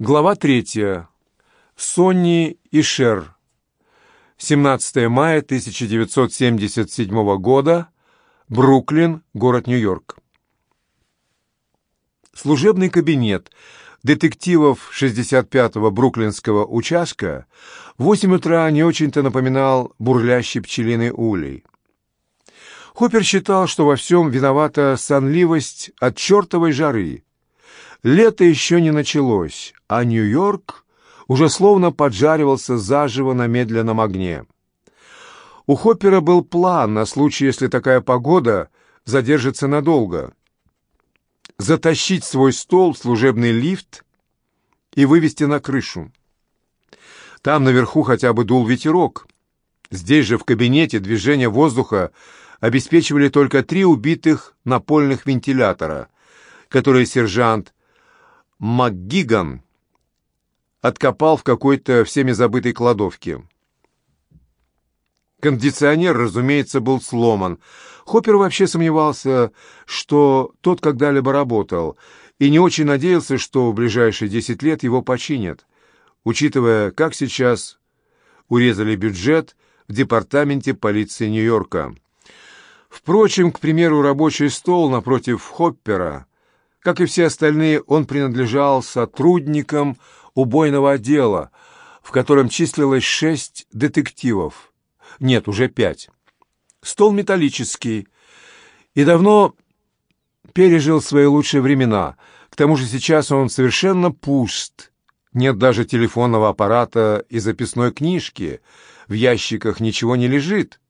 Глава третья. Сонни и Шер. 17 мая 1977 года. Бруклин, город Нью-Йорк. Служебный кабинет детективов 65-го бруклинского участка в 8 утра не очень-то напоминал бурлящий пчелиный улей. Хоппер считал, что во всем виновата сонливость от чертовой жары. Лето еще не началось, а Нью-Йорк уже словно поджаривался заживо на медленном огне. У Хоппера был план на случай, если такая погода задержится надолго. Затащить свой стол в служебный лифт и вывести на крышу. Там наверху хотя бы дул ветерок. Здесь же в кабинете движение воздуха обеспечивали только три убитых напольных вентилятора, которые сержант МакГиган откопал в какой-то всеми забытой кладовке. Кондиционер, разумеется, был сломан. Хоппер вообще сомневался, что тот когда-либо работал, и не очень надеялся, что в ближайшие десять лет его починят, учитывая, как сейчас урезали бюджет в департаменте полиции Нью-Йорка. Впрочем, к примеру, рабочий стол напротив Хоппера, как и все остальные, он принадлежал сотрудникам убойного отдела, в котором числилось шесть детективов. Нет, уже пять. Стол металлический и давно пережил свои лучшие времена. К тому же сейчас он совершенно пуст. Нет даже телефонного аппарата и записной книжки. В ящиках ничего не лежит.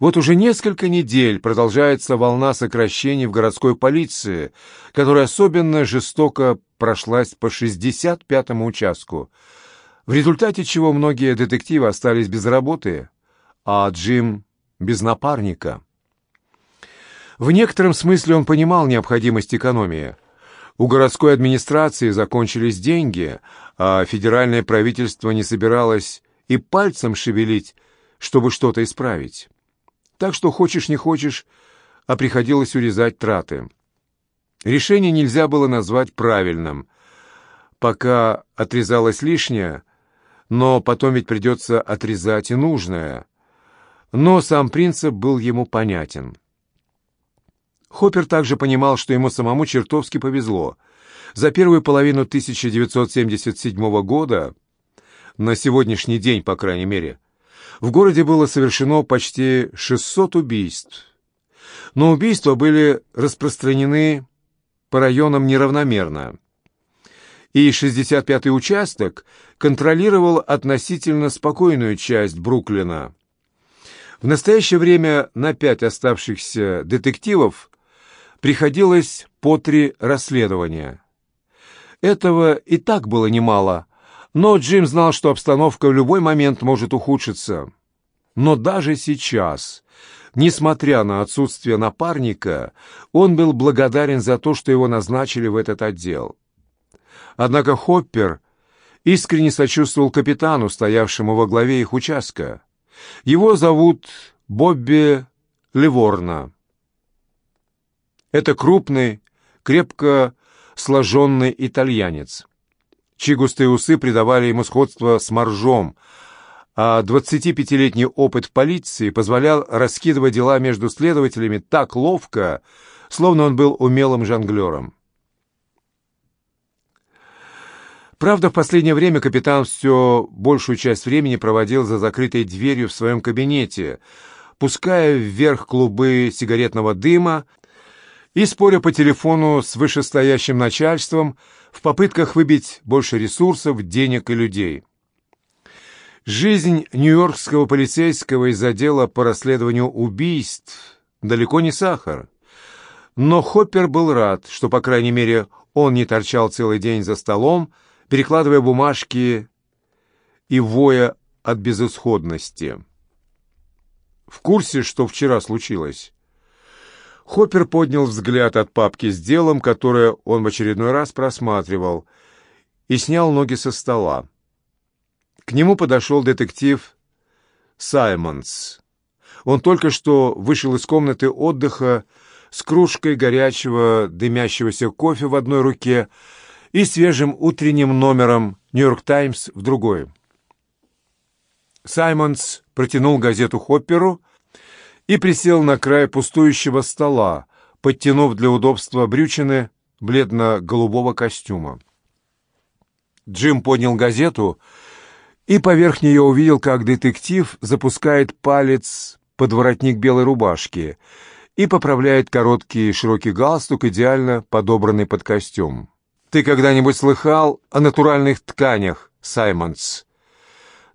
Вот уже несколько недель продолжается волна сокращений в городской полиции, которая особенно жестоко прошлась по 65-му участку, в результате чего многие детективы остались без работы, а Джим без напарника. В некотором смысле он понимал необходимость экономии. У городской администрации закончились деньги, а федеральное правительство не собиралось и пальцем шевелить, чтобы что-то исправить. Так что хочешь не хочешь, а приходилось урезать траты. Решение нельзя было назвать правильным. Пока отрезалось лишнее, но потом ведь придется отрезать и нужное. Но сам принцип был ему понятен. Хоппер также понимал, что ему самому чертовски повезло. За первую половину 1977 года, на сегодняшний день, по крайней мере, в городе было совершено почти 600 убийств. Но убийства были распространены по районам неравномерно. И 65-й участок контролировал относительно спокойную часть Бруклина. В настоящее время на пять оставшихся детективов приходилось по три расследования. Этого и так было немало – но Джим знал, что обстановка в любой момент может ухудшиться. Но даже сейчас, несмотря на отсутствие напарника, он был благодарен за то, что его назначили в этот отдел. Однако Хоппер искренне сочувствовал капитану, стоявшему во главе их участка. Его зовут Бобби Ливорна. Это крупный, крепко сложенный итальянец чьи густые усы придавали ему сходство с моржом, а 25-летний опыт в полиции позволял раскидывать дела между следователями так ловко, словно он был умелым жонглером. Правда, в последнее время капитан все большую часть времени проводил за закрытой дверью в своем кабинете, пуская вверх клубы сигаретного дыма и споря по телефону с вышестоящим начальством в попытках выбить больше ресурсов, денег и людей. Жизнь нью-йоркского полицейского из отдела по расследованию убийств далеко не сахар. Но Хоппер был рад, что, по крайней мере, он не торчал целый день за столом, перекладывая бумажки и воя от безысходности. В курсе, что вчера случилось? Хоппер поднял взгляд от папки с делом, которое он в очередной раз просматривал, и снял ноги со стола. К нему подошел детектив Саймонс. Он только что вышел из комнаты отдыха с кружкой горячего дымящегося кофе в одной руке и свежим утренним номером «Нью-Йорк Таймс» в другой. Саймонс протянул газету Хопперу и присел на край пустующего стола, подтянув для удобства брючины бледно-голубого костюма. Джим поднял газету и поверх нее увидел, как детектив запускает палец под воротник белой рубашки и поправляет короткий широкий галстук, идеально подобранный под костюм. «Ты когда-нибудь слыхал о натуральных тканях, Саймонс?»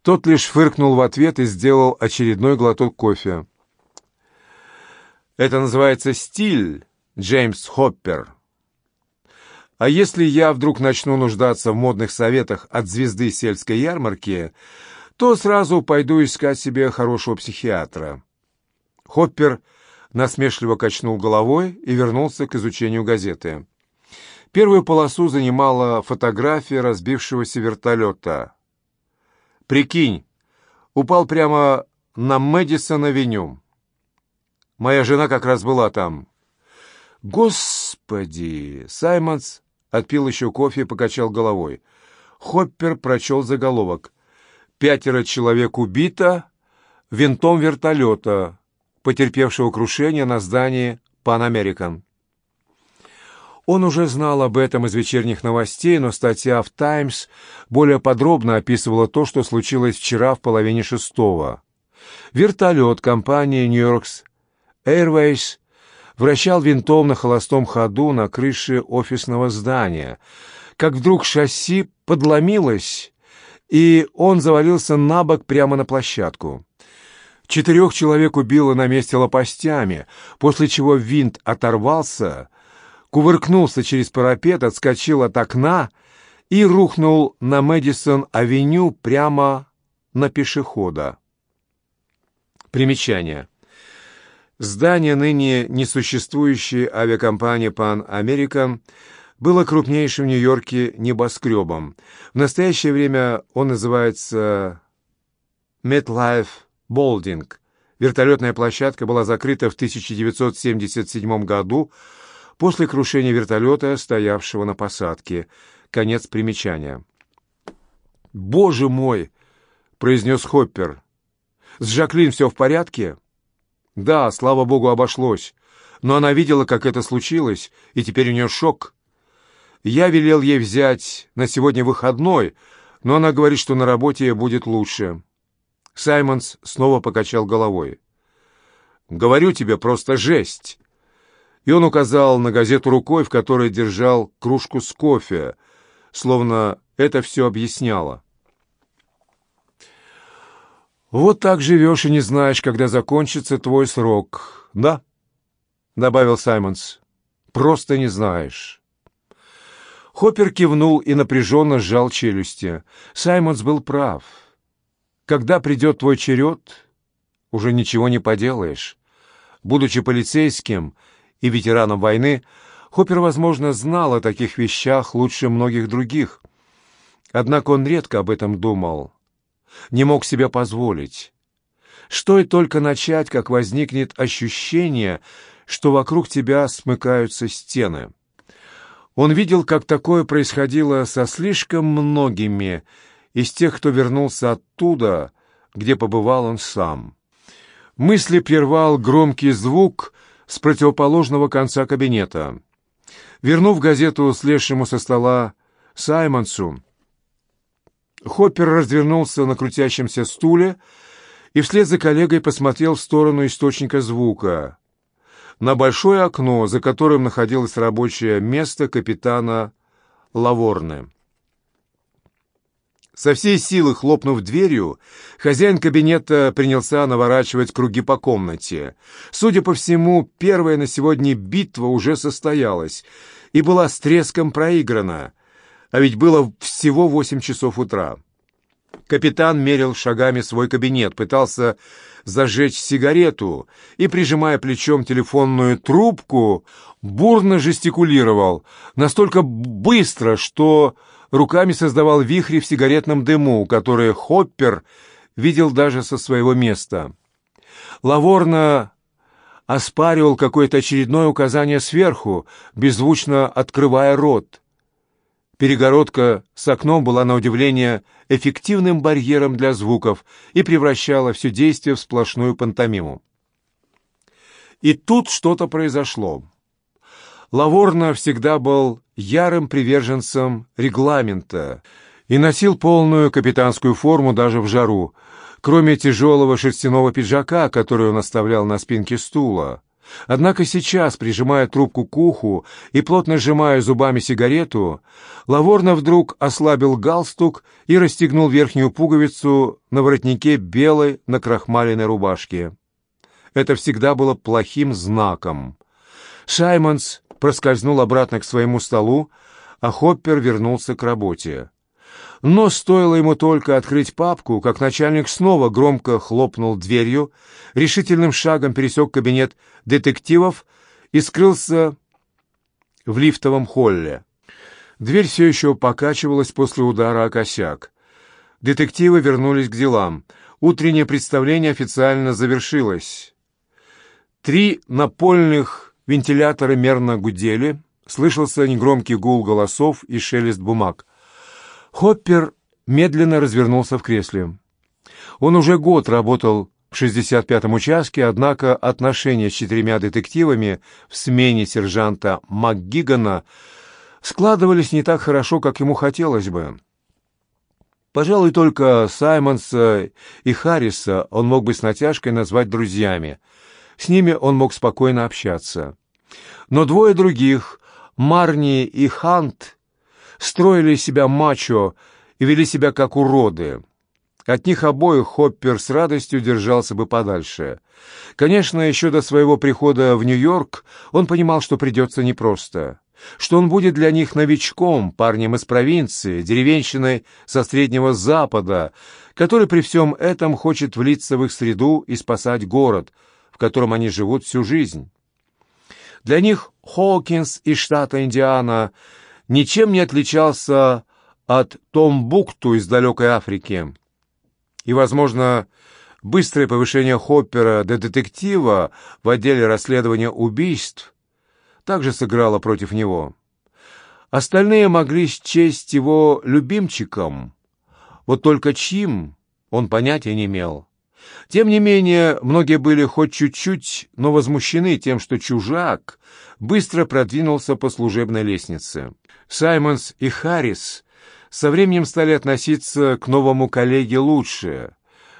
Тот лишь фыркнул в ответ и сделал очередной глоток кофе. «Это называется стиль, Джеймс Хоппер. А если я вдруг начну нуждаться в модных советах от звезды сельской ярмарки, то сразу пойду искать себе хорошего психиатра». Хоппер насмешливо качнул головой и вернулся к изучению газеты. Первую полосу занимала фотография разбившегося вертолета. Прикинь, упал прямо на Мэдисон-авеню. Моя жена как раз была там. Господи! Саймонс отпил еще кофе и покачал головой. Хоппер прочел заголовок. «Пятеро человек убито винтом вертолета, потерпевшего крушение на здании Pan American». Он уже знал об этом из вечерних новостей, но статья в «Таймс» более подробно описывала то, что случилось вчера в половине шестого. Вертолет компании «Нью-Йоркс Airways» вращал винтом на холостом ходу на крыше офисного здания, как вдруг шасси подломилось, и он завалился на бок прямо на площадку. Четырех человек убило на месте лопастями, после чего винт оторвался — кувыркнулся через парапет, отскочил от окна и рухнул на Мэдисон-авеню прямо на пешехода. Примечание. Здание ныне несуществующей авиакомпании Pan American было крупнейшим в Нью-Йорке небоскребом. В настоящее время он называется MetLife Building. Вертолетная площадка была закрыта в 1977 году после крушения вертолета, стоявшего на посадке. Конец примечания. «Боже мой!» — произнес Хоппер. «С Жаклин все в порядке?» «Да, слава богу, обошлось. Но она видела, как это случилось, и теперь у нее шок. Я велел ей взять на сегодня выходной, но она говорит, что на работе ей будет лучше». Саймонс снова покачал головой. «Говорю тебе, просто жесть!» и он указал на газету рукой, в которой держал кружку с кофе, словно это все объясняло. «Вот так живешь и не знаешь, когда закончится твой срок, да?» — добавил Саймонс. «Просто не знаешь». Хоппер кивнул и напряженно сжал челюсти. Саймонс был прав. «Когда придет твой черед, уже ничего не поделаешь. Будучи полицейским, — и ветераном войны, Хоппер, возможно, знал о таких вещах лучше многих других. Однако он редко об этом думал, не мог себе позволить. Стоит только начать, как возникнет ощущение, что вокруг тебя смыкаются стены. Он видел, как такое происходило со слишком многими из тех, кто вернулся оттуда, где побывал он сам. Мысли прервал громкий звук — с противоположного конца кабинета. Вернув газету слезшему со стола Саймонсу, Хоппер развернулся на крутящемся стуле и вслед за коллегой посмотрел в сторону источника звука, на большое окно, за которым находилось рабочее место капитана Лаворны. Со всей силы хлопнув дверью, хозяин кабинета принялся наворачивать круги по комнате. Судя по всему, первая на сегодня битва уже состоялась и была с треском проиграна, а ведь было всего восемь часов утра. Капитан мерил шагами свой кабинет, пытался зажечь сигарету и, прижимая плечом телефонную трубку, бурно жестикулировал, настолько быстро, что руками создавал вихри в сигаретном дыму, которые Хоппер видел даже со своего места. Лаворно оспаривал какое-то очередное указание сверху, беззвучно открывая рот. Перегородка с окном была, на удивление, эффективным барьером для звуков и превращала все действие в сплошную пантомиму. И тут что-то произошло. Лаворно всегда был ярым приверженцем регламента и носил полную капитанскую форму даже в жару, кроме тяжелого шерстяного пиджака, который он оставлял на спинке стула. Однако сейчас, прижимая трубку к уху и плотно сжимая зубами сигарету, Лаворно вдруг ослабил галстук и расстегнул верхнюю пуговицу на воротнике белой накрахмаленной рубашки. Это всегда было плохим знаком. Шаймонс проскользнул обратно к своему столу, а Хоппер вернулся к работе. Но стоило ему только открыть папку, как начальник снова громко хлопнул дверью, решительным шагом пересек кабинет детективов и скрылся в лифтовом холле. Дверь все еще покачивалась после удара о косяк. Детективы вернулись к делам. Утреннее представление официально завершилось. Три напольных вентилятора мерно гудели, слышался негромкий гул голосов и шелест бумаг. Хоппер медленно развернулся в кресле. Он уже год работал в 65-м участке, однако отношения с четырьмя детективами в смене сержанта МакГигана складывались не так хорошо, как ему хотелось бы. Пожалуй, только Саймонса и Харриса он мог бы с натяжкой назвать друзьями. С ними он мог спокойно общаться. Но двое других, Марни и Хант, строили себя мачо и вели себя как уроды. От них обоих Хоппер с радостью держался бы подальше. Конечно, еще до своего прихода в Нью-Йорк он понимал, что придется непросто, что он будет для них новичком, парнем из провинции, деревенщиной со Среднего Запада, который при всем этом хочет влиться в их среду и спасать город, в котором они живут всю жизнь. Для них Хокинс из штата Индиана ничем не отличался от Томбукту из далекой Африки. И, возможно, быстрое повышение Хоппера до детектива в отделе расследования убийств также сыграло против него. Остальные могли счесть его любимчиком, вот только чьим он понятия не имел. Тем не менее, многие были хоть чуть-чуть, но возмущены тем, что чужак быстро продвинулся по служебной лестнице. Саймонс и Харрис со временем стали относиться к новому коллеге лучше,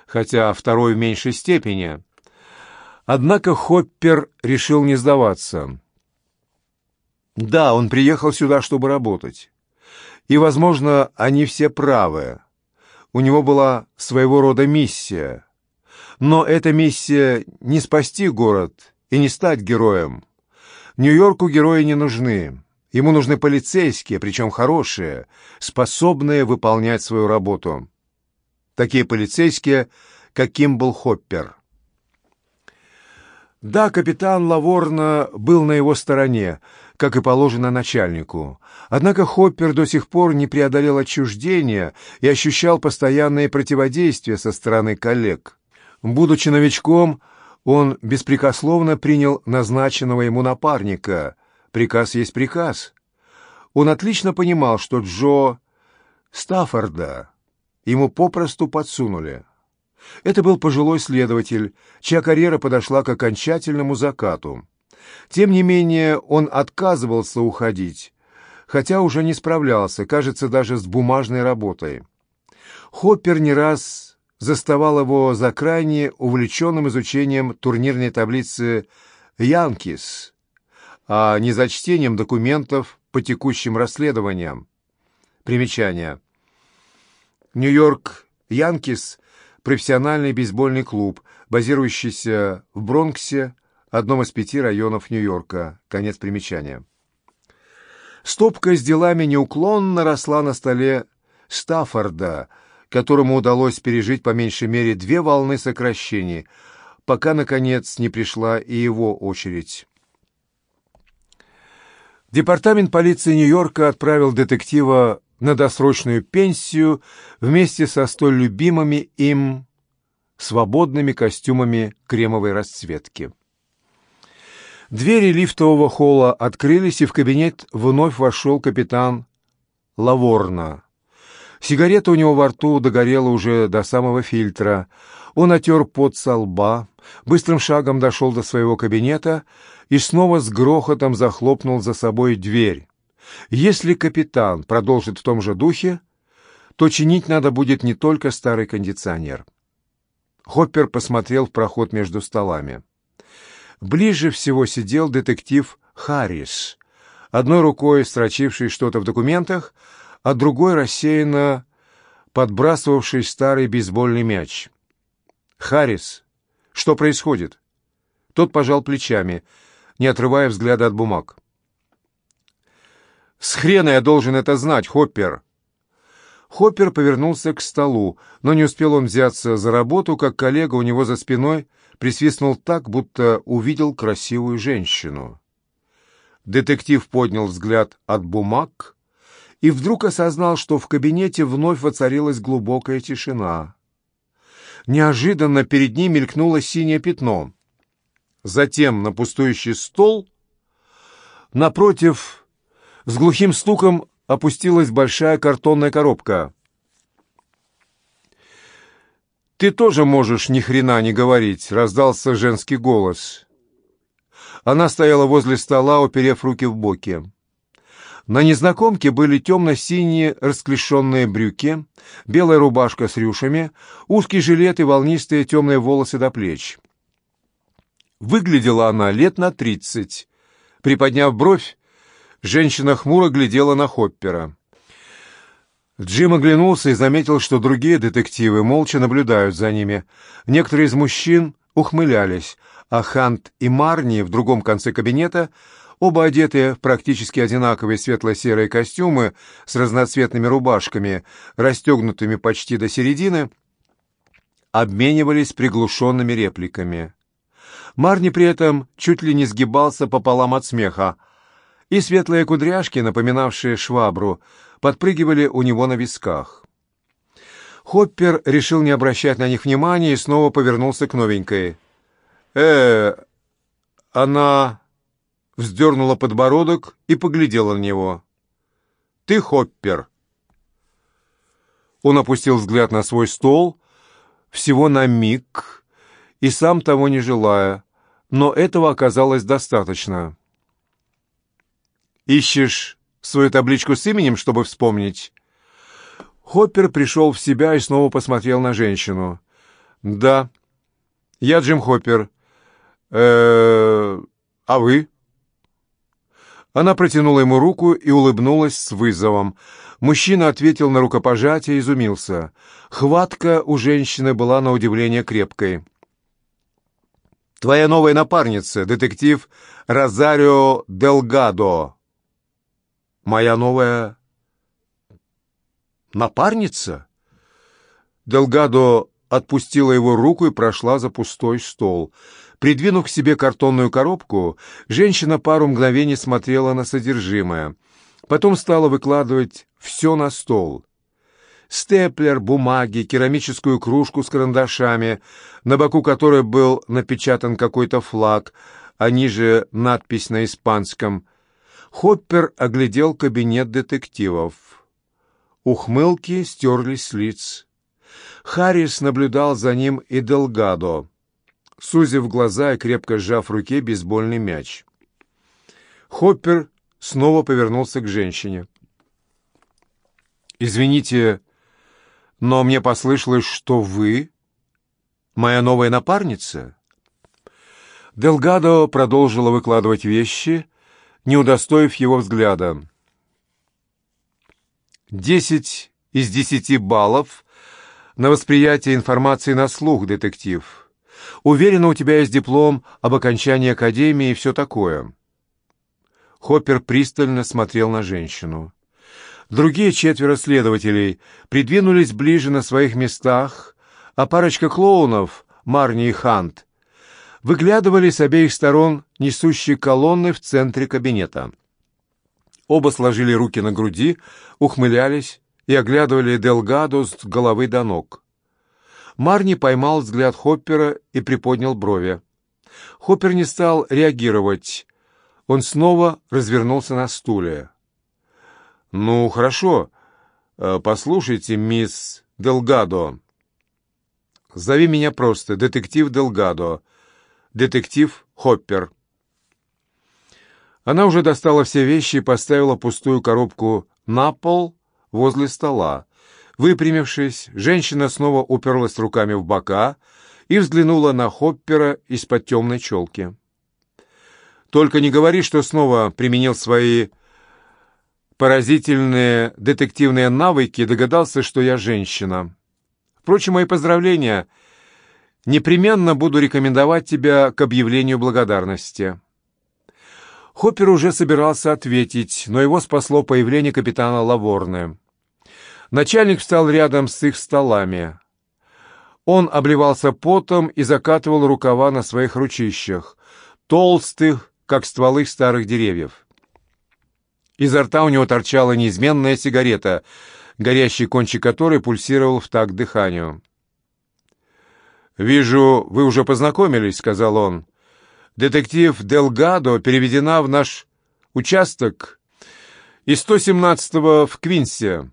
хотя второй в меньшей степени. Однако Хоппер решил не сдаваться. Да, он приехал сюда, чтобы работать. И, возможно, они все правы. У него была своего рода миссия. Но эта миссия не спасти город и не стать героем. Нью-Йорку герои не нужны. Ему нужны полицейские, причем хорошие, способные выполнять свою работу. Такие полицейские, каким был Хоппер. Да, капитан Лаворна был на его стороне, как и положено начальнику. Однако Хоппер до сих пор не преодолел отчуждения и ощущал постоянное противодействие со стороны коллег. Будучи новичком, он беспрекословно принял назначенного ему напарника, Приказ есть приказ. Он отлично понимал, что Джо Стаффорда ему попросту подсунули. Это был пожилой следователь, чья карьера подошла к окончательному закату. Тем не менее, он отказывался уходить, хотя уже не справлялся, кажется, даже с бумажной работой. Хоппер не раз заставал его за крайне увлеченным изучением турнирной таблицы «Янкис», а не за чтением документов по текущим расследованиям. Примечание. Нью-Йорк Янкис – профессиональный бейсбольный клуб, базирующийся в Бронксе, одном из пяти районов Нью-Йорка. Конец примечания. Стопка с делами неуклонно росла на столе Стаффорда, которому удалось пережить по меньшей мере две волны сокращений, пока, наконец, не пришла и его очередь. Департамент полиции Нью-Йорка отправил детектива на досрочную пенсию вместе со столь любимыми им свободными костюмами кремовой расцветки. Двери лифтового холла открылись, и в кабинет вновь вошел капитан Лаворна. Сигарета у него во рту догорела уже до самого фильтра. Он отер пот со лба, быстрым шагом дошел до своего кабинета и снова с грохотом захлопнул за собой дверь. Если капитан продолжит в том же духе, то чинить надо будет не только старый кондиционер. Хоппер посмотрел в проход между столами. Ближе всего сидел детектив Харрис, одной рукой строчивший что-то в документах, а другой рассеянно подбрасывавший старый бейсбольный мяч. «Харрис, что происходит?» Тот пожал плечами, не отрывая взгляда от бумаг. «С хрена я должен это знать, Хоппер!» Хоппер повернулся к столу, но не успел он взяться за работу, как коллега у него за спиной присвистнул так, будто увидел красивую женщину. Детектив поднял взгляд от бумаг и вдруг осознал, что в кабинете вновь воцарилась глубокая тишина. Неожиданно перед ним мелькнуло синее пятно. Затем на пустующий стол напротив с глухим стуком опустилась большая картонная коробка. «Ты тоже можешь ни хрена не говорить», — раздался женский голос. Она стояла возле стола, уперев руки в боки. На незнакомке были темно-синие расклешенные брюки, белая рубашка с рюшами, узкий жилет и волнистые темные волосы до плеч. Выглядела она лет на тридцать. Приподняв бровь, женщина хмуро глядела на Хоппера. Джим оглянулся и заметил, что другие детективы молча наблюдают за ними. Некоторые из мужчин ухмылялись, а Хант и Марни в другом конце кабинета — Оба одетые в практически одинаковые светло-серые костюмы с разноцветными рубашками, расстегнутыми почти до середины, обменивались приглушенными репликами. Марни при этом чуть ли не сгибался пополам от смеха, и светлые кудряшки, напоминавшие швабру, подпрыгивали у него на висках. Хоппер решил не обращать на них внимания и снова повернулся к новенькой. «Э, она вздернула подбородок и поглядела на него. «Ты Хоппер!» Он опустил взгляд на свой стол, всего на миг, и сам того не желая, но этого оказалось достаточно. «Ищешь свою табличку с именем, чтобы вспомнить?» Хоппер пришел в себя и снова посмотрел на женщину. «Да, я Джим Хоппер. Э -э, а вы?» Она протянула ему руку и улыбнулась с вызовом. Мужчина ответил на рукопожатие и изумился. Хватка у женщины была на удивление крепкой. «Твоя новая напарница, детектив Розарио Делгадо». «Моя новая напарница?» Делгадо отпустила его руку и прошла за пустой стол. Придвинув к себе картонную коробку, женщина пару мгновений смотрела на содержимое. Потом стала выкладывать все на стол. Степлер, бумаги, керамическую кружку с карандашами, на боку которой был напечатан какой-то флаг, а ниже надпись на испанском. Хоппер оглядел кабинет детективов. Ухмылки стерлись с лиц. Харрис наблюдал за ним и Делгадо сузив глаза и крепко сжав в руке бейсбольный мяч. Хоппер снова повернулся к женщине. «Извините, но мне послышалось, что вы моя новая напарница?» Делгадо продолжила выкладывать вещи, не удостоив его взгляда. «Десять из десяти баллов на восприятие информации на слух, детектив. Уверена, у тебя есть диплом об окончании академии и все такое». Хоппер пристально смотрел на женщину. Другие четверо следователей придвинулись ближе на своих местах, а парочка клоунов, Марни и Хант, выглядывали с обеих сторон несущей колонны в центре кабинета. Оба сложили руки на груди, ухмылялись и оглядывали Делгадо с головы до ног. Марни поймал взгляд Хоппера и приподнял брови. Хоппер не стал реагировать. Он снова развернулся на стуле. «Ну, хорошо. Э, «Послушайте, мисс Делгадо». «Зови меня просто, детектив Делгадо. Детектив Хоппер». Она уже достала все вещи и поставила пустую коробку на пол возле стола. Выпрямившись, женщина снова уперлась руками в бока и взглянула на Хоппера из-под темной челки. «Только не говори, что снова применил свои поразительные детективные навыки и догадался, что я женщина. Впрочем, мои поздравления. Непременно буду рекомендовать тебя к объявлению благодарности». Хоппер уже собирался ответить, но его спасло появление капитана Лаворны. Начальник встал рядом с их столами. Он обливался потом и закатывал рукава на своих ручищах, толстых, как стволы старых деревьев. Изо рта у него торчала неизменная сигарета, горящий кончик которой пульсировал в такт дыханию. «Вижу, вы уже познакомились», — сказал он детектив Делгадо переведена в наш участок из 117-го в Квинсе.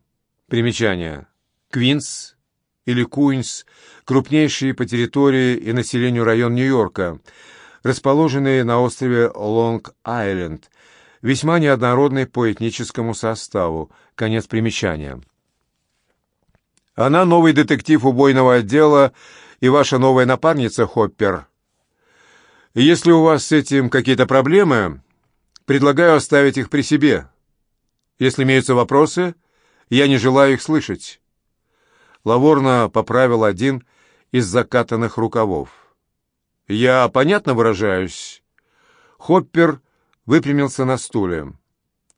Примечание. Квинс или Куинс – крупнейший по территории и населению район Нью-Йорка, расположенный на острове Лонг-Айленд, весьма неоднородный по этническому составу. Конец примечания. Она новый детектив убойного отдела и ваша новая напарница Хоппер – если у вас с этим какие-то проблемы, предлагаю оставить их при себе. Если имеются вопросы, я не желаю их слышать». Лаворна поправил один из закатанных рукавов. «Я понятно выражаюсь?» Хоппер выпрямился на стуле.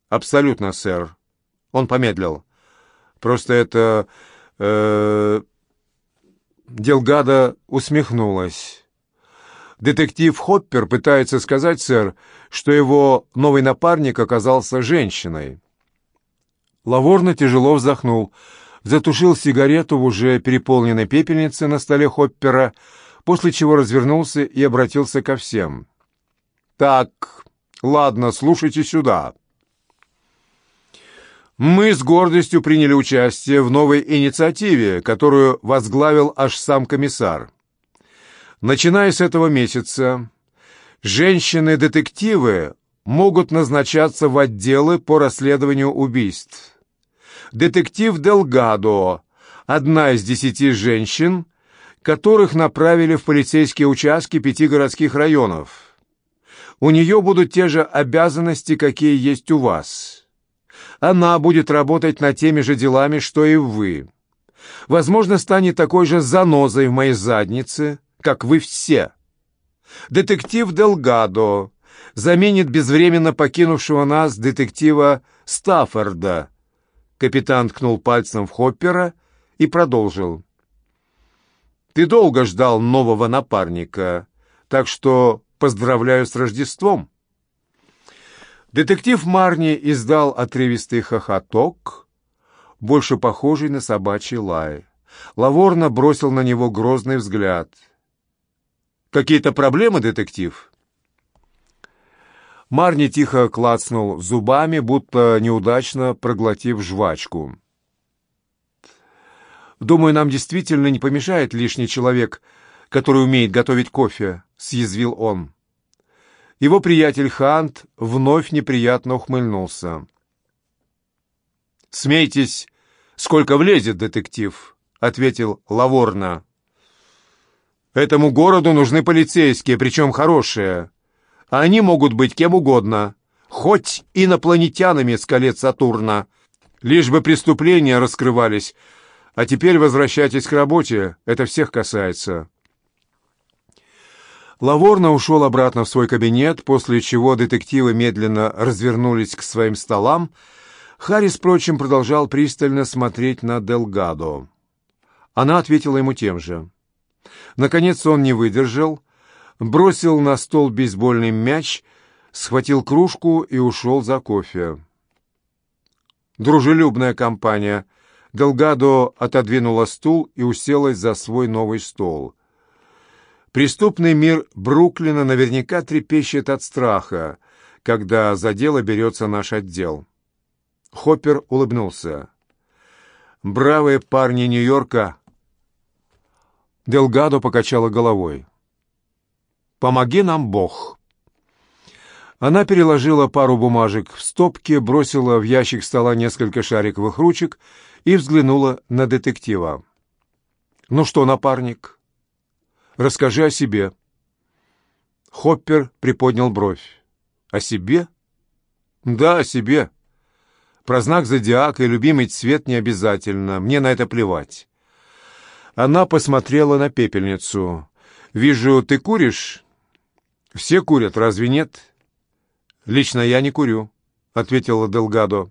«Абсолютно, сэр». Он помедлил. «Просто это...» э, Делгада усмехнулась. Детектив Хоппер пытается сказать, сэр, что его новый напарник оказался женщиной. Лаворно тяжело вздохнул, затушил сигарету в уже переполненной пепельнице на столе Хоппера, после чего развернулся и обратился ко всем. «Так, ладно, слушайте сюда». Мы с гордостью приняли участие в новой инициативе, которую возглавил аж сам комиссар. Начиная с этого месяца, женщины-детективы могут назначаться в отделы по расследованию убийств. Детектив Делгадо – одна из десяти женщин, которых направили в полицейские участки пяти городских районов. У нее будут те же обязанности, какие есть у вас. Она будет работать над теми же делами, что и вы. Возможно, станет такой же занозой в моей заднице – как вы все. Детектив Делгадо заменит безвременно покинувшего нас детектива Стаффорда. Капитан ткнул пальцем в Хоппера и продолжил. «Ты долго ждал нового напарника, так что поздравляю с Рождеством». Детектив Марни издал отрывистый хохоток, больше похожий на собачий лай. Лаворно бросил на него грозный взгляд — Какие-то проблемы, детектив?» Марни тихо клацнул зубами, будто неудачно проглотив жвачку. «Думаю, нам действительно не помешает лишний человек, который умеет готовить кофе», — съязвил он. Его приятель Хант вновь неприятно ухмыльнулся. «Смейтесь, сколько влезет, детектив», — ответил Лаворна. Этому городу нужны полицейские, причем хорошие. Они могут быть кем угодно, хоть инопланетянами с колец Сатурна. Лишь бы преступления раскрывались. А теперь возвращайтесь к работе, это всех касается». Лаворно ушел обратно в свой кабинет, после чего детективы медленно развернулись к своим столам. Харрис, впрочем, продолжал пристально смотреть на Делгадо. Она ответила ему тем же. Наконец он не выдержал, бросил на стол бейсбольный мяч, схватил кружку и ушел за кофе. Дружелюбная компания. Делгадо отодвинула стул и уселась за свой новый стол. Преступный мир Бруклина наверняка трепещет от страха, когда за дело берется наш отдел. Хоппер улыбнулся. Бравые парни Нью-Йорка. Делгадо покачала головой. «Помоги нам, Бог!» Она переложила пару бумажек в стопки, бросила в ящик стола несколько шариковых ручек и взглянула на детектива. «Ну что, напарник, расскажи о себе». Хоппер приподнял бровь. «О себе?» «Да, о себе. Про знак зодиака и любимый цвет не обязательно. Мне на это плевать». Она посмотрела на пепельницу. «Вижу, ты куришь?» «Все курят, разве нет?» «Лично я не курю», — ответила Делгадо.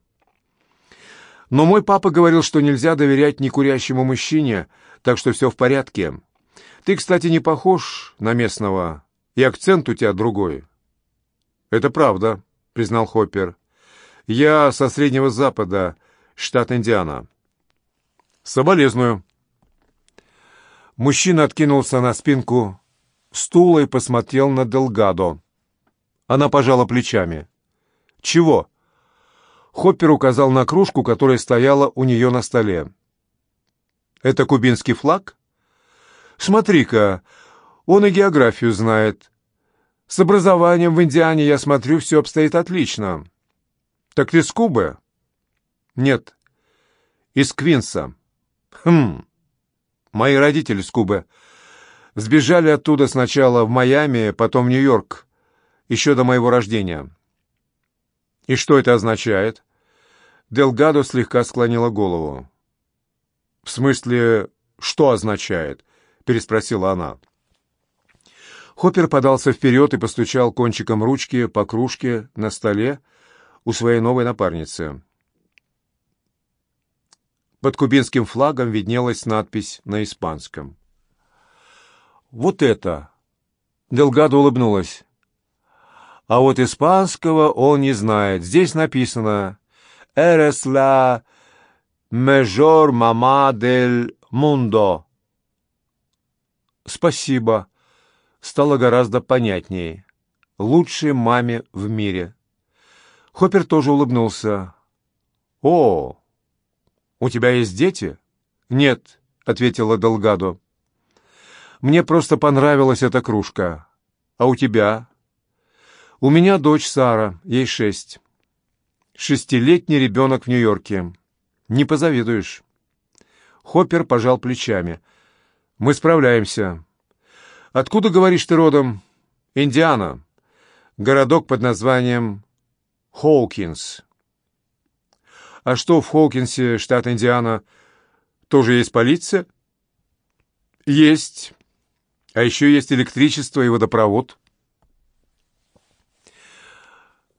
«Но мой папа говорил, что нельзя доверять некурящему мужчине, так что все в порядке. Ты, кстати, не похож на местного, и акцент у тебя другой». «Это правда», — признал Хоппер. «Я со Среднего Запада, штат Индиана». «Соболезную». Мужчина откинулся на спинку стула и посмотрел на Делгадо. Она пожала плечами. «Чего?» Хоппер указал на кружку, которая стояла у нее на столе. «Это кубинский флаг?» «Смотри-ка, он и географию знает. С образованием в Индиане, я смотрю, все обстоит отлично. Так ты с Кубы?» «Нет, из Квинса». «Хм, мои родители с Кубы. Сбежали оттуда сначала в Майами, потом в Нью-Йорк еще до моего рождения. И что это означает? Делгадо слегка склонила голову. В смысле, что означает? переспросила она. Хоппер подался вперед и постучал кончиком ручки по кружке на столе у своей новой напарницы. Под кубинским флагом виднелась надпись на испанском. «Вот это!» Делгадо улыбнулась. А вот испанского он не знает. Здесь написано «Eres la mejor mamá del mundo». «Спасибо». Стало гораздо понятнее. «Лучшей маме в мире». Хоппер тоже улыбнулся. «О, у тебя есть дети?» «Нет», — ответила Долгадо. «Мне просто понравилась эта кружка. А у тебя?» У меня дочь Сара, ей шесть. Шестилетний ребенок в Нью-Йорке. Не позавидуешь. Хоппер пожал плечами. Мы справляемся. Откуда, говоришь ты, родом? Индиана. Городок под названием Хоукинс. А что в Хоукинсе, штат Индиана, тоже есть полиция? Есть. А еще есть электричество и водопровод.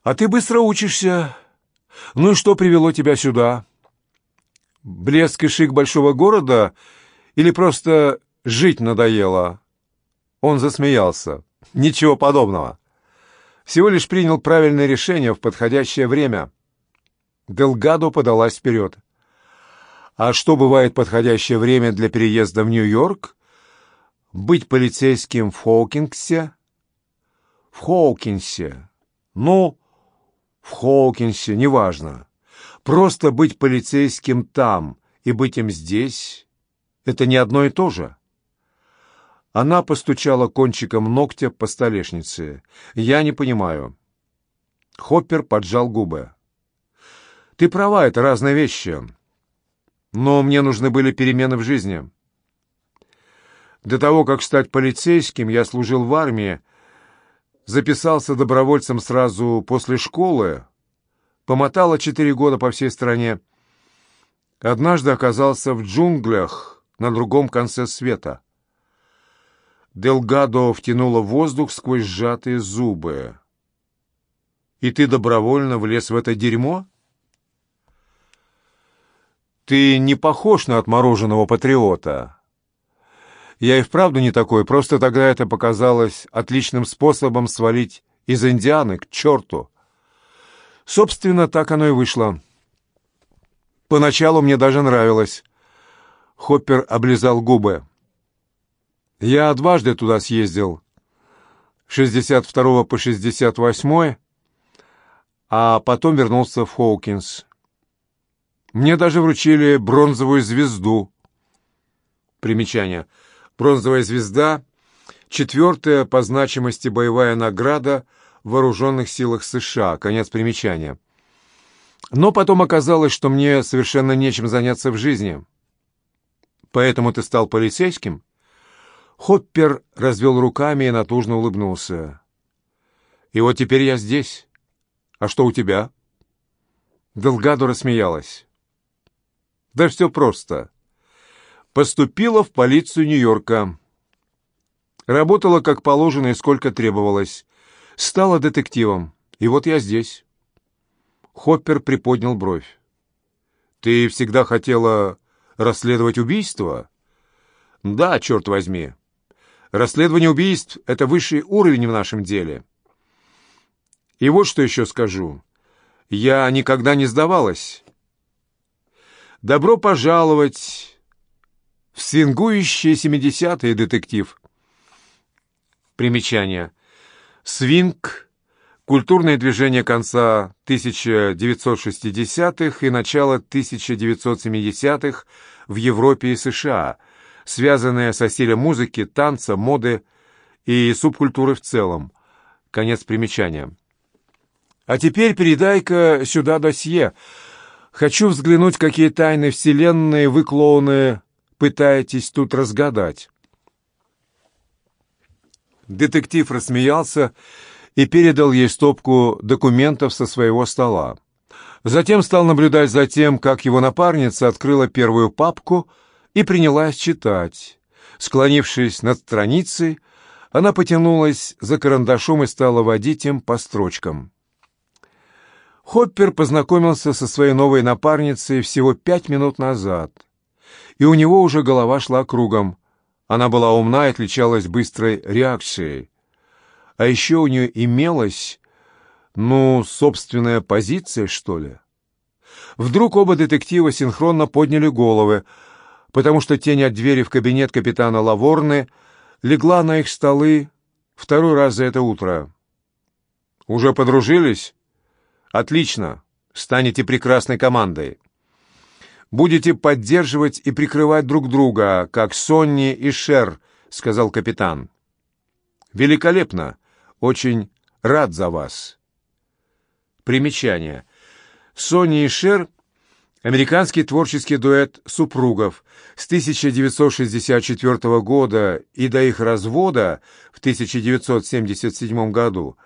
А ты быстро учишься. Ну и что привело тебя сюда? Блеск и шик большого города или просто жить надоело?» Он засмеялся. «Ничего подобного. Всего лишь принял правильное решение в подходящее время». Делгадо подалась вперед. «А что бывает подходящее время для переезда в Нью-Йорк? Быть полицейским в Хоукинсе?» «В Хоукинсе. Ну, в Хоукинсе, неважно. Просто быть полицейским там и быть им здесь — это не одно и то же. Она постучала кончиком ногтя по столешнице. «Я не понимаю». Хоппер поджал губы. «Ты права, это разные вещи. Но мне нужны были перемены в жизни. До того, как стать полицейским, я служил в армии, записался добровольцем сразу после школы, помотала четыре года по всей стране. Однажды оказался в джунглях на другом конце света. Делгадо втянула воздух сквозь сжатые зубы. «И ты добровольно влез в это дерьмо?» «Ты не похож на отмороженного патриота». Я и вправду не такой, просто тогда это показалось отличным способом свалить из Индианы к черту. Собственно, так оно и вышло. Поначалу мне даже нравилось. Хоппер облизал губы. Я дважды туда съездил. 62 по 68 а потом вернулся в Хоукинс. Мне даже вручили бронзовую звезду. Примечание. Бронзовая звезда — четвертая по значимости боевая награда в вооруженных силах США. Конец примечания. Но потом оказалось, что мне совершенно нечем заняться в жизни. Поэтому ты стал полицейским? Хоппер развел руками и натужно улыбнулся. И вот теперь я здесь. А что у тебя? Делгадо рассмеялась. Да все просто. Поступила в полицию Нью-Йорка. Работала как положено и сколько требовалось. Стала детективом. И вот я здесь. Хоппер приподнял бровь. «Ты всегда хотела расследовать убийство?» «Да, черт возьми. Расследование убийств — это высший уровень в нашем деле. И вот что еще скажу. Я никогда не сдавалась. Добро пожаловать свингующие семидесятые, детектив. Примечание. Свинг Культурное движение конца 1960-х и начала 1970-х в Европе и США, связанное со стилем музыки, танца, моды и субкультуры в целом. Конец примечания. А теперь передай-ка сюда досье. Хочу взглянуть, какие тайны Вселенной вы, клоуны, пытаетесь тут разгадать. Детектив рассмеялся и передал ей стопку документов со своего стола. Затем стал наблюдать за тем, как его напарница открыла первую папку и принялась читать. Склонившись над страницей, она потянулась за карандашом и стала водить им по строчкам. Хоппер познакомился со своей новой напарницей всего пять минут назад, и у него уже голова шла кругом. Она была умна и отличалась быстрой реакцией. А еще у нее имелась, ну, собственная позиция, что ли. Вдруг оба детектива синхронно подняли головы, потому что тень от двери в кабинет капитана Лаворны легла на их столы второй раз за это утро. «Уже подружились? Отлично. Станете прекрасной командой. Будете поддерживать и прикрывать друг друга, как Сонни и Шер», — сказал капитан. «Великолепно. Очень рад за вас. Примечание. Сони и Шер – американский творческий дуэт супругов с 1964 года и до их развода в 1977 году.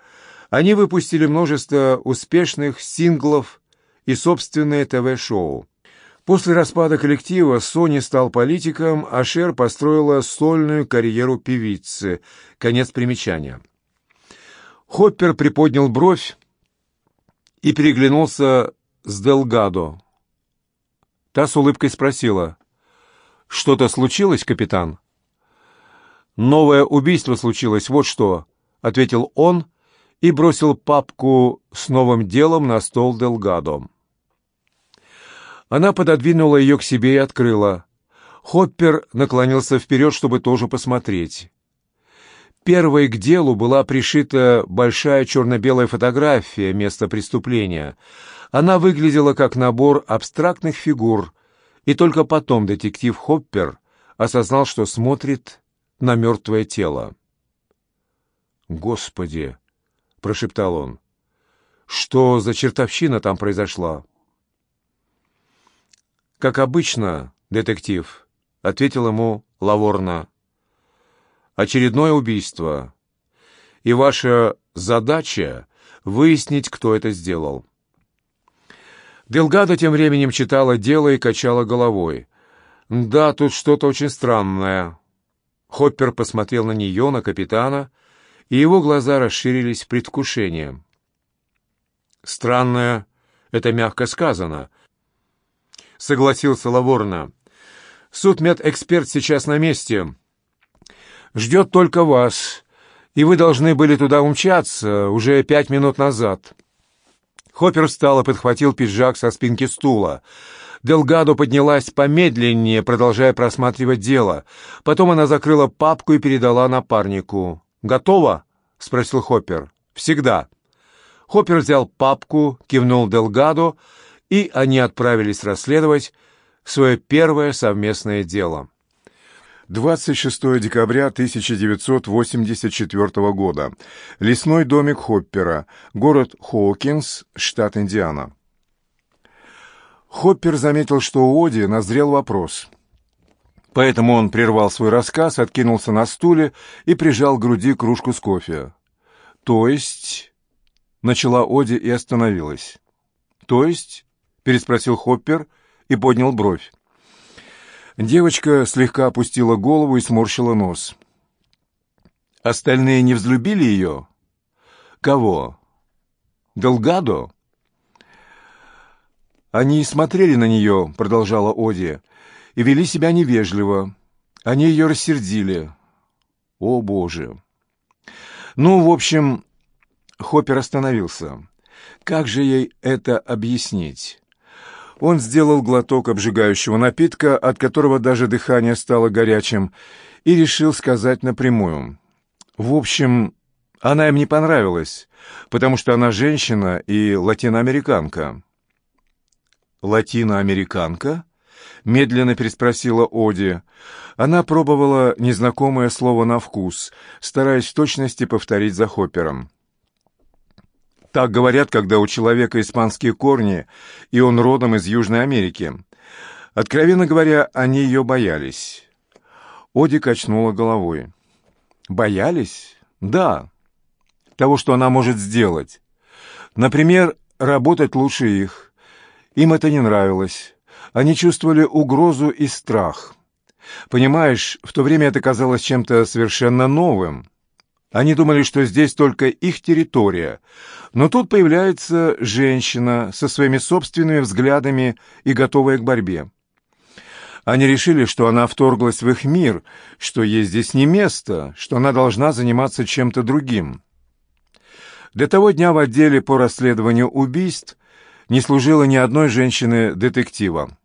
Они выпустили множество успешных синглов и собственное ТВ-шоу. После распада коллектива Сони стал политиком, а Шер построила сольную карьеру певицы. Конец примечания. Хоппер приподнял бровь и переглянулся с Делгадо. Та с улыбкой спросила, «Что-то случилось, капитан?» «Новое убийство случилось, вот что», — ответил он и бросил папку с новым делом на стол Делгадо. Она пододвинула ее к себе и открыла. Хоппер наклонился вперед, чтобы тоже посмотреть. Первой к делу была пришита большая черно-белая фотография места преступления. Она выглядела как набор абстрактных фигур, и только потом детектив Хоппер осознал, что смотрит на мертвое тело. «Господи!» — прошептал он. «Что за чертовщина там произошла?» «Как обычно, детектив», — ответил ему Лаворна очередное убийство, и ваша задача — выяснить, кто это сделал». Делгадо тем временем читала дело и качала головой. «Да, тут что-то очень странное». Хоппер посмотрел на нее, на капитана, и его глаза расширились в предвкушении. «Странное — это мягко сказано», — согласился Лаворна. «Судмедэксперт сейчас на месте ждет только вас, и вы должны были туда умчаться уже пять минут назад». Хоппер встал и подхватил пиджак со спинки стула. Делгадо поднялась помедленнее, продолжая просматривать дело. Потом она закрыла папку и передала напарнику. «Готово?» — спросил Хоппер. «Всегда». Хоппер взял папку, кивнул Делгадо и они отправились расследовать свое первое совместное дело. 26 декабря 1984 года. Лесной домик Хоппера, город Хоукинс, штат Индиана. Хоппер заметил, что у Оди назрел вопрос. Поэтому он прервал свой рассказ, откинулся на стуле и прижал к груди кружку с кофе. «То есть...» — начала Оди и остановилась. «То есть...» — переспросил Хоппер и поднял бровь. Девочка слегка опустила голову и сморщила нос. «Остальные не взлюбили ее?» «Кого?» «Делгадо?» «Они смотрели на нее», — продолжала Оди, — «и вели себя невежливо. Они ее рассердили». «О, Боже!» «Ну, в общем...» Хоппер остановился. «Как же ей это объяснить?» Он сделал глоток обжигающего напитка, от которого даже дыхание стало горячим, и решил сказать напрямую. «В общем, она им не понравилась, потому что она женщина и латиноамериканка». «Латиноамериканка?» — медленно переспросила Оди. Она пробовала незнакомое слово на вкус, стараясь в точности повторить за Хоппером. Так говорят, когда у человека испанские корни, и он родом из Южной Америки. Откровенно говоря, они ее боялись. Оди качнула головой. «Боялись? Да. Того, что она может сделать. Например, работать лучше их. Им это не нравилось. Они чувствовали угрозу и страх. Понимаешь, в то время это казалось чем-то совершенно новым. Они думали, что здесь только их территория. Но тут появляется женщина со своими собственными взглядами и готовая к борьбе. Они решили, что она вторглась в их мир, что ей здесь не место, что она должна заниматься чем-то другим. До того дня в отделе по расследованию убийств не служило ни одной женщины-детектива.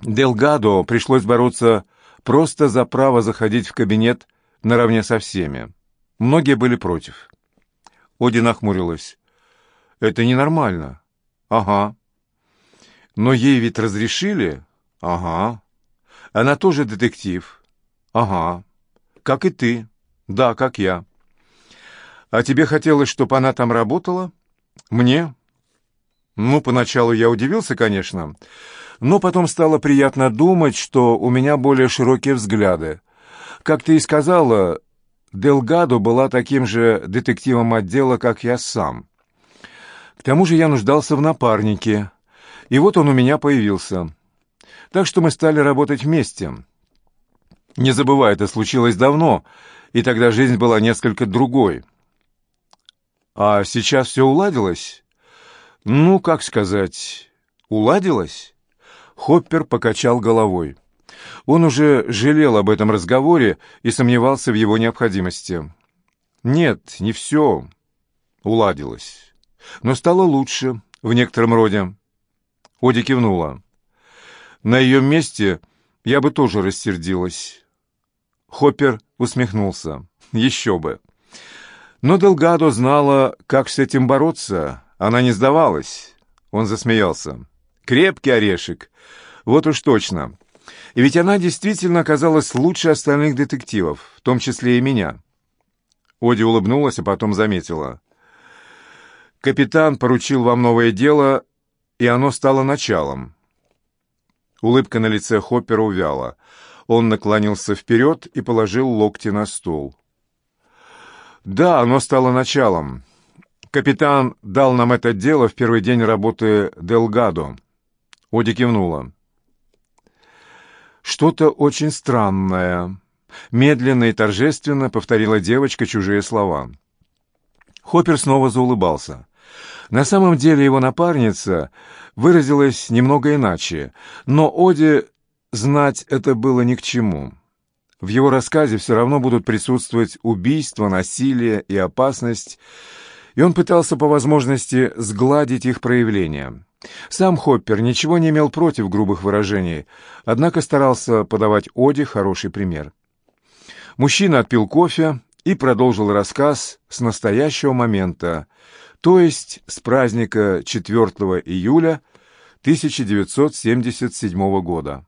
Делгадо пришлось бороться просто за право заходить в кабинет наравне со всеми. Многие были против. Оди нахмурилась. «Это ненормально». «Ага». «Но ей ведь разрешили?» «Ага». «Она тоже детектив?» «Ага». «Как и ты?» «Да, как я». «А тебе хотелось, чтобы она там работала?» «Мне?» Ну, поначалу я удивился, конечно, но потом стало приятно думать, что у меня более широкие взгляды. Как ты и сказала, Делгадо была таким же детективом отдела, как я сам. К тому же я нуждался в напарнике, и вот он у меня появился. Так что мы стали работать вместе. Не забывай, это случилось давно, и тогда жизнь была несколько другой. А сейчас все уладилось? «Ну, как сказать, уладилось?» Хоппер покачал головой. Он уже жалел об этом разговоре и сомневался в его необходимости. «Нет, не все уладилось, но стало лучше в некотором роде». Оди кивнула. «На ее месте я бы тоже рассердилась». Хоппер усмехнулся. «Еще бы». Но Делгадо знала, как с этим бороться, она не сдавалась. Он засмеялся. Крепкий орешек. Вот уж точно. И ведь она действительно оказалась лучше остальных детективов, в том числе и меня. Оди улыбнулась, а потом заметила. «Капитан поручил вам новое дело, и оно стало началом». Улыбка на лице Хоппера увяла. Он наклонился вперед и положил локти на стол. «Да, оно стало началом. Капитан дал нам это дело в первый день работы Делгадо. Оди кивнула. Что-то очень странное. Медленно и торжественно повторила девочка чужие слова. Хоппер снова заулыбался. На самом деле его напарница выразилась немного иначе, но Оди знать это было ни к чему. В его рассказе все равно будут присутствовать убийство, насилие и опасность, и он пытался по возможности сгладить их проявления. Сам Хоппер ничего не имел против грубых выражений, однако старался подавать Оди хороший пример. Мужчина отпил кофе и продолжил рассказ с настоящего момента, то есть с праздника 4 июля 1977 года.